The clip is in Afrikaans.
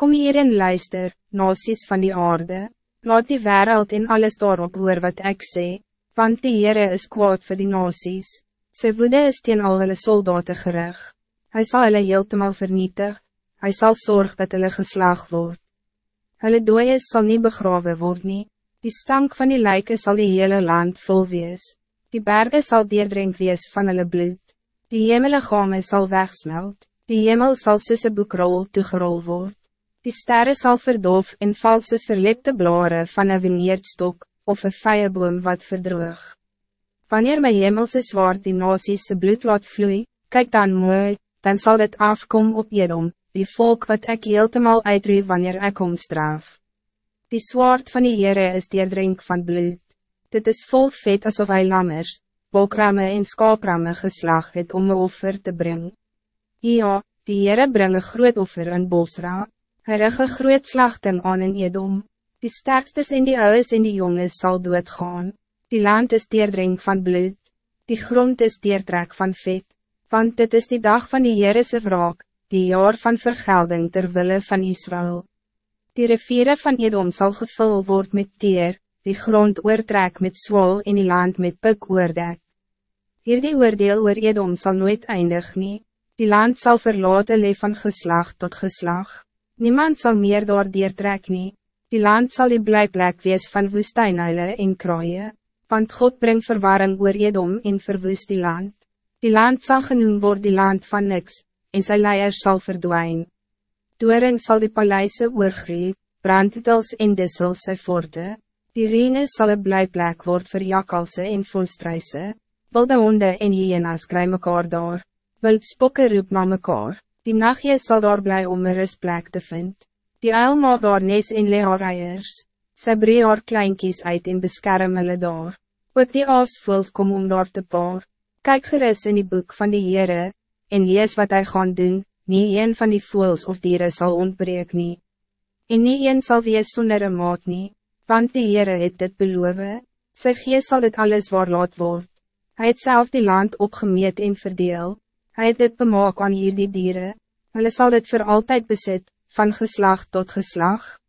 Kom hier en luister, nasies van die aarde, laat die wereld in alles daarop hoor wat ik sê, want die Heere is kwaad voor die nasies, sy woede is teen al hulle soldaten gerig, hy sal hulle heeltemal vernietig, hy sal zorg dat hulle geslaag word. Hulle dooies sal nie begrawe word nie, die stank van die lijken zal die hele land vol wees, die bergen zal deerdrink wees van hulle bloed, die hemeligame sal wegsmelt, die hemel sal soos een boekrol toegerol word. Die sterren zal verdoof en vals soos verlepte blaren van een vineerdstok, of een vijeboom wat verdroog. Wanneer my hemelse zwaard die nasies se bloed laat vloei, kijk dan mooi, dan zal het afkom op Jedom, die volk wat ik heeltemal uitroei wanneer ik omstraf. Die zwaard van die Heere is die drink van bloed. Dit is vol vet alsof hij lammers, bokramme en skaapramme geslag het om een offer te brengen. Ja, die Heere bring een groot offer in Bosra. Hy rig een groot slachten aan in Edom. Die sterkstes en die oudes en die jonges zal doodgaan. Die land is deerdring van bloed. Die grond is deertrek van vet. Want dit is die dag van die Heerese wraak, die jaar van vergelding terwille van Israël. Die riviere van Edom zal gevul worden met teer, die grond oortrek met zwol en die land met puk oordek. Hierdie oordeel oor Edom zal nooit eindig nie. Die land zal verlaten leven van geslag tot geslag. Niemand zal meer door trek nie. Die land zal die blijplek wees van woestijnhuile en kraaie, want God brengt verwarring oor Edom en verwoest die land. Die land zal genoemd worden die land van niks, en sy leiers sal verdwijn. Doering zal die paleise oorgreep, brandtitels en dissel sy forte. Die rene sal een blijplek word vir jakalse en volstruise, wilde honde en hyenas kry mekaar daar, wild spokke roep na mekaar. Die nachtje zal daar blij om een rustplek te vinden. Die uil maak daar nes en lee haar eiers. Sy bree haar kleinkies uit en beskerm hulle daar. Ook die aasvoels kom om daar te paar. Kijk gerust in die boek van die Heere, en lees wat hij gaan doen, nie een van die voels of dieren zal ontbreek nie. En nie een sal wees sonder een maat nie, want die Heere het dit beloof, sy gees sal dit alles waar laat word. Hy het self die land opgemeet en verdeel, Hij het dit bemaak aan hier die dieren. Hulle sal dit voor altijd bezit, van geslag tot geslag.